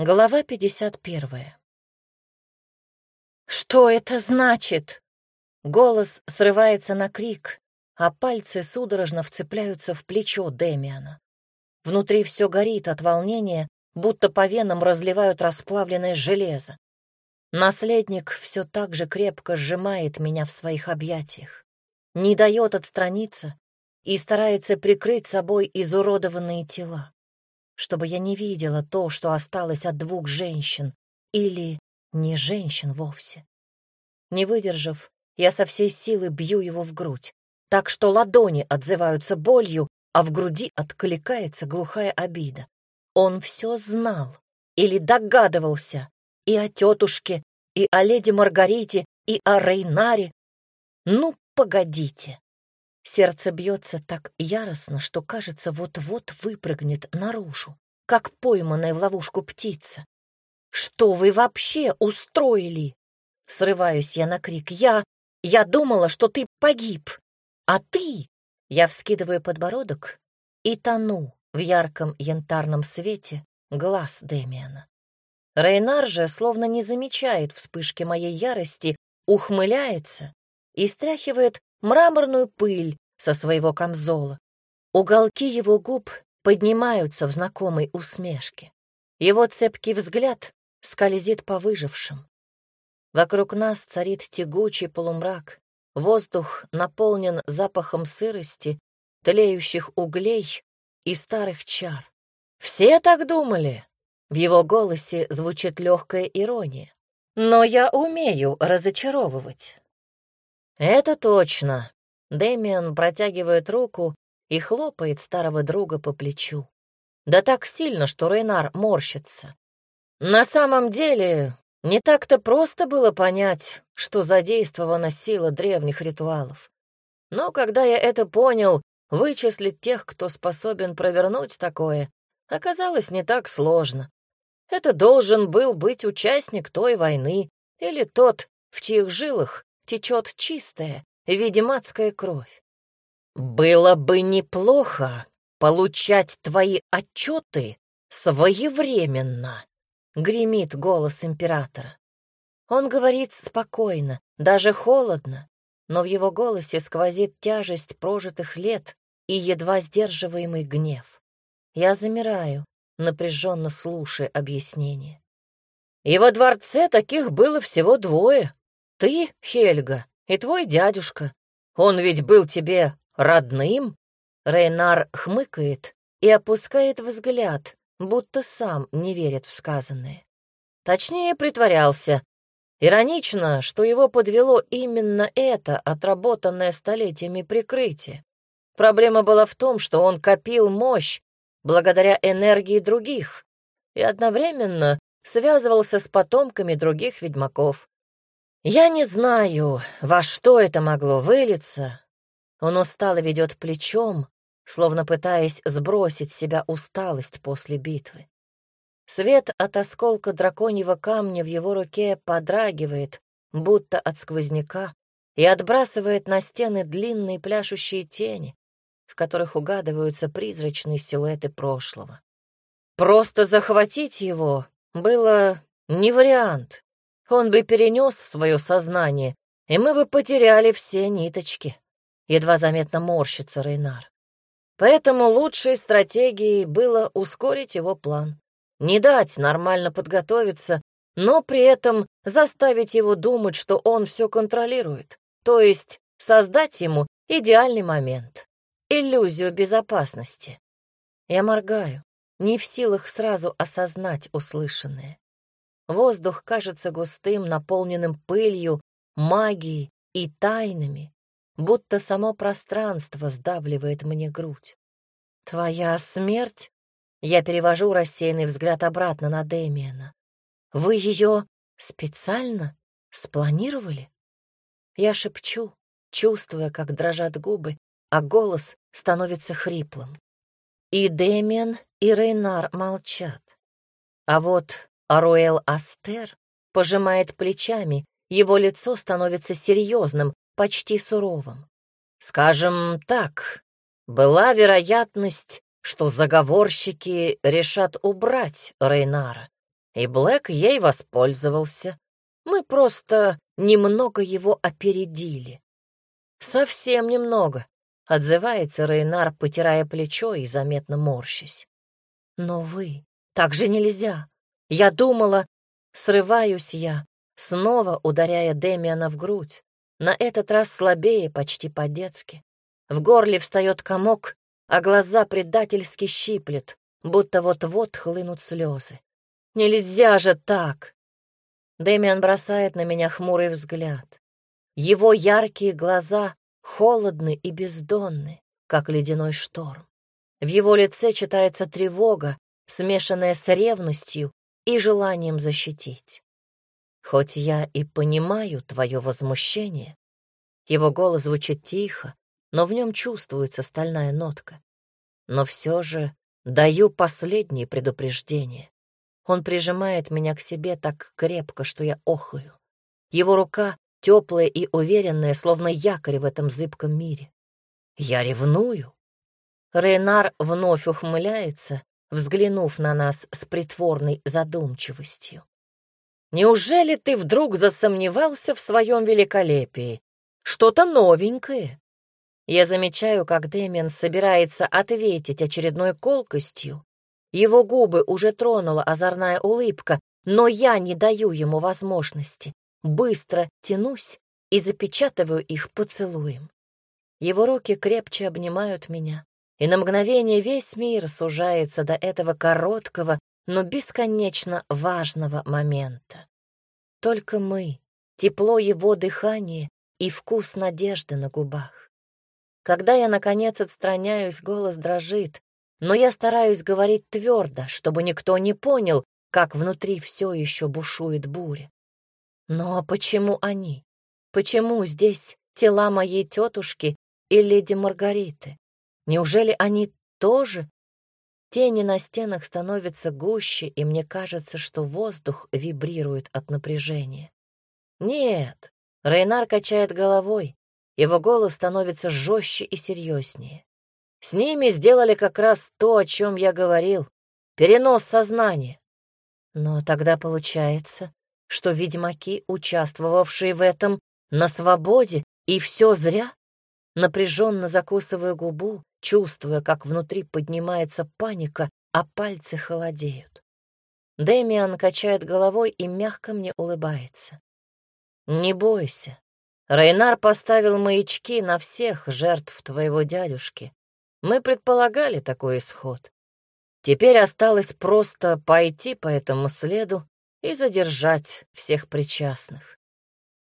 Глава 51. «Что это значит?» Голос срывается на крик, а пальцы судорожно вцепляются в плечо Демиана. Внутри все горит от волнения, будто по венам разливают расплавленное железо. Наследник все так же крепко сжимает меня в своих объятиях, не дает отстраниться и старается прикрыть собой изуродованные тела чтобы я не видела то, что осталось от двух женщин, или не женщин вовсе. Не выдержав, я со всей силы бью его в грудь, так что ладони отзываются болью, а в груди откликается глухая обида. Он все знал или догадывался и о тетушке, и о леди Маргарите, и о Рейнаре. Ну, погодите. Сердце бьется так яростно, что, кажется, вот-вот выпрыгнет наружу, как пойманная в ловушку птица. «Что вы вообще устроили?» Срываюсь я на крик. «Я... я думала, что ты погиб, а ты...» Я вскидываю подбородок и тону в ярком янтарном свете глаз Демиана. Рейнар же, словно не замечает вспышки моей ярости, ухмыляется и стряхивает мраморную пыль со своего камзола. Уголки его губ поднимаются в знакомой усмешке. Его цепкий взгляд скользит по выжившим. Вокруг нас царит тягучий полумрак, воздух наполнен запахом сырости, тлеющих углей и старых чар. Все так думали. В его голосе звучит легкая ирония. Но я умею разочаровывать. «Это точно!» Дэмиан протягивает руку и хлопает старого друга по плечу. Да так сильно, что Рейнар морщится. На самом деле, не так-то просто было понять, что задействована сила древних ритуалов. Но когда я это понял, вычислить тех, кто способен провернуть такое, оказалось не так сложно. Это должен был быть участник той войны или тот, в чьих жилах течет чистая, ведьмацкая кровь. Было бы неплохо получать твои отчеты своевременно, гремит голос императора. Он говорит спокойно, даже холодно, но в его голосе сквозит тяжесть прожитых лет и едва сдерживаемый гнев. Я замираю, напряженно слушая объяснение. И во дворце таких было всего двое, ты, Хельга, и твой дядюшка. Он ведь был тебе родным?» Рейнар хмыкает и опускает взгляд, будто сам не верит в сказанное. Точнее, притворялся. Иронично, что его подвело именно это, отработанное столетиями прикрытие. Проблема была в том, что он копил мощь благодаря энергии других и одновременно связывался с потомками других ведьмаков. Я не знаю, во что это могло вылиться. Он устало ведет плечом, словно пытаясь сбросить с себя усталость после битвы. Свет от осколка драконьего камня в его руке подрагивает, будто от сквозняка, и отбрасывает на стены длинные пляшущие тени, в которых угадываются призрачные силуэты прошлого. Просто захватить его было не вариант. Он бы перенес свое сознание, и мы бы потеряли все ниточки. Едва заметно морщится Рейнар. Поэтому лучшей стратегией было ускорить его план. Не дать нормально подготовиться, но при этом заставить его думать, что он все контролирует. То есть создать ему идеальный момент, иллюзию безопасности. Я моргаю, не в силах сразу осознать услышанное. Воздух кажется густым, наполненным пылью, магией и тайнами, будто само пространство сдавливает мне грудь. «Твоя смерть?» Я перевожу рассеянный взгляд обратно на Дэмиена. «Вы ее специально спланировали?» Я шепчу, чувствуя, как дрожат губы, а голос становится хриплым. И Дэмиен, и Рейнар молчат. А вот Аруэл Астер пожимает плечами, его лицо становится серьезным, почти суровым. Скажем так, была вероятность, что заговорщики решат убрать Рейнара, и Блэк ей воспользовался. Мы просто немного его опередили. Совсем немного, отзывается Рейнар, потирая плечо и заметно морщась. Но вы, так же нельзя. Я думала, срываюсь я, снова ударяя Демиана в грудь, на этот раз слабее, почти по-детски. В горле встает комок, а глаза предательски щиплет, будто вот-вот хлынут слезы. Нельзя же так! Дэмиан бросает на меня хмурый взгляд. Его яркие глаза холодны и бездонны, как ледяной шторм. В его лице читается тревога, смешанная с ревностью и желанием защитить. Хоть я и понимаю твое возмущение, его голос звучит тихо, но в нем чувствуется стальная нотка. Но все же даю последнее предупреждение. Он прижимает меня к себе так крепко, что я охаю. Его рука теплая и уверенная, словно якорь в этом зыбком мире. Я ревную. Рейнар вновь ухмыляется, взглянув на нас с притворной задумчивостью. «Неужели ты вдруг засомневался в своем великолепии? Что-то новенькое?» Я замечаю, как Дэмиан собирается ответить очередной колкостью. Его губы уже тронула озорная улыбка, но я не даю ему возможности. Быстро тянусь и запечатываю их поцелуем. Его руки крепче обнимают меня, и на мгновение весь мир сужается до этого короткого, но бесконечно важного момента. Только мы, тепло его дыхания и вкус надежды на губах. Когда я, наконец, отстраняюсь, голос дрожит, но я стараюсь говорить твердо, чтобы никто не понял, как внутри все еще бушует буря. Но почему они? Почему здесь тела моей тетушки и леди Маргариты? Неужели они тоже? Тени на стенах становятся гуще, и мне кажется, что воздух вибрирует от напряжения. Нет, Рейнар качает головой. Его голос становится жестче и серьезнее. С ними сделали как раз то, о чем я говорил. Перенос сознания. Но тогда получается, что ведьмаки, участвовавшие в этом, на свободе, и все зря? Напряженно закусываю губу, чувствуя, как внутри поднимается паника, а пальцы холодеют. Дэмиан качает головой и мягко мне улыбается. «Не бойся, Рейнар поставил маячки на всех жертв твоего дядюшки. Мы предполагали такой исход. Теперь осталось просто пойти по этому следу и задержать всех причастных.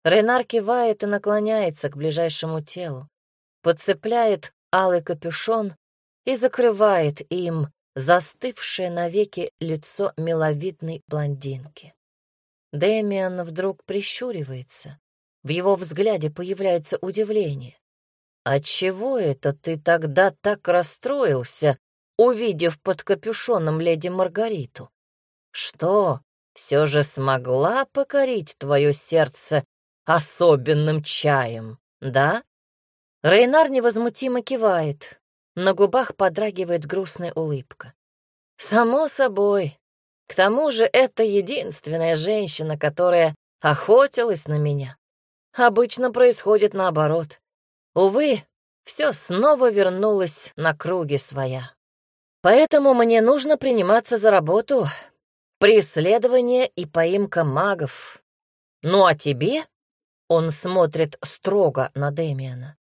Рейнар кивает и наклоняется к ближайшему телу, подцепляет алый капюшон и закрывает им застывшее навеки лицо миловидной блондинки. Дэмиан вдруг прищуривается, в его взгляде появляется удивление. «Отчего это ты тогда так расстроился, увидев под капюшоном леди Маргариту? Что, все же смогла покорить твое сердце особенным чаем, да?» Рейнар невозмутимо кивает, на губах подрагивает грустная улыбка. «Само собой. К тому же это единственная женщина, которая охотилась на меня. Обычно происходит наоборот. Увы, все снова вернулось на круги своя. Поэтому мне нужно приниматься за работу, преследование и поимка магов. Ну а тебе, он смотрит строго на Демиана,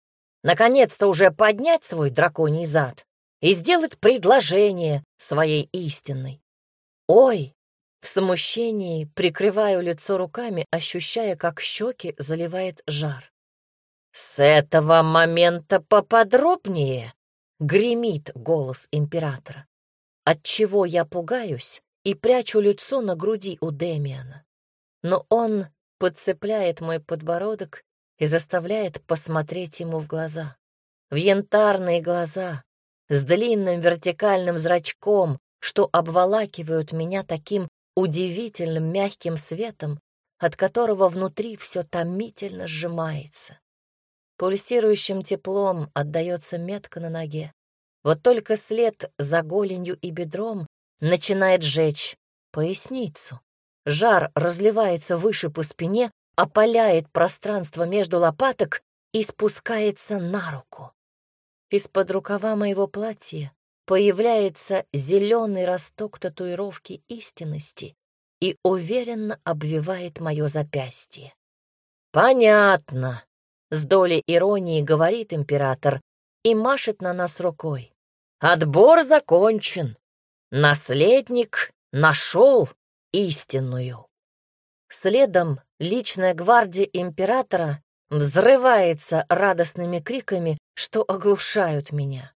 наконец-то уже поднять свой драконий зад и сделать предложение своей истинной. Ой, в смущении прикрываю лицо руками, ощущая, как щеки заливает жар. «С этого момента поподробнее!» — гремит голос императора. Отчего я пугаюсь и прячу лицо на груди у Демиана. Но он подцепляет мой подбородок и заставляет посмотреть ему в глаза. В янтарные глаза, с длинным вертикальным зрачком, что обволакивают меня таким удивительным мягким светом, от которого внутри все томительно сжимается. Пульсирующим теплом отдается метка на ноге. Вот только след за голенью и бедром начинает жечь поясницу. Жар разливается выше по спине, опаляет пространство между лопаток и спускается на руку. Из-под рукава моего платья появляется зеленый росток татуировки истинности и уверенно обвивает мое запястье. «Понятно», — с долей иронии говорит император и машет на нас рукой. «Отбор закончен. Наследник нашел истинную». Следом личная гвардия императора взрывается радостными криками, что оглушают меня.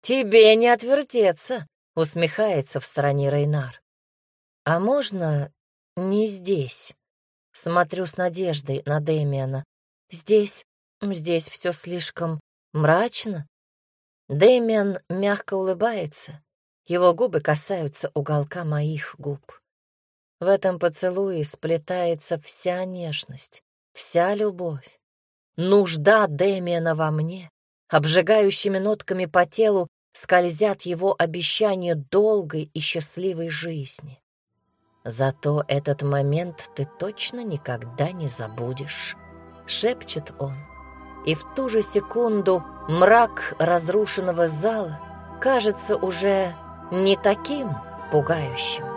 «Тебе не отвертеться», — усмехается в стороне Рейнар. «А можно не здесь?» Смотрю с надеждой на Дэмиана. «Здесь, здесь все слишком мрачно». Дэмиан мягко улыбается. Его губы касаются уголка моих губ. В этом поцелуе сплетается вся нежность, вся любовь. Нужда Дэмиана во мне, обжигающими нотками по телу скользят его обещания долгой и счастливой жизни. Зато этот момент ты точно никогда не забудешь, шепчет он. И в ту же секунду мрак разрушенного зала кажется уже не таким пугающим.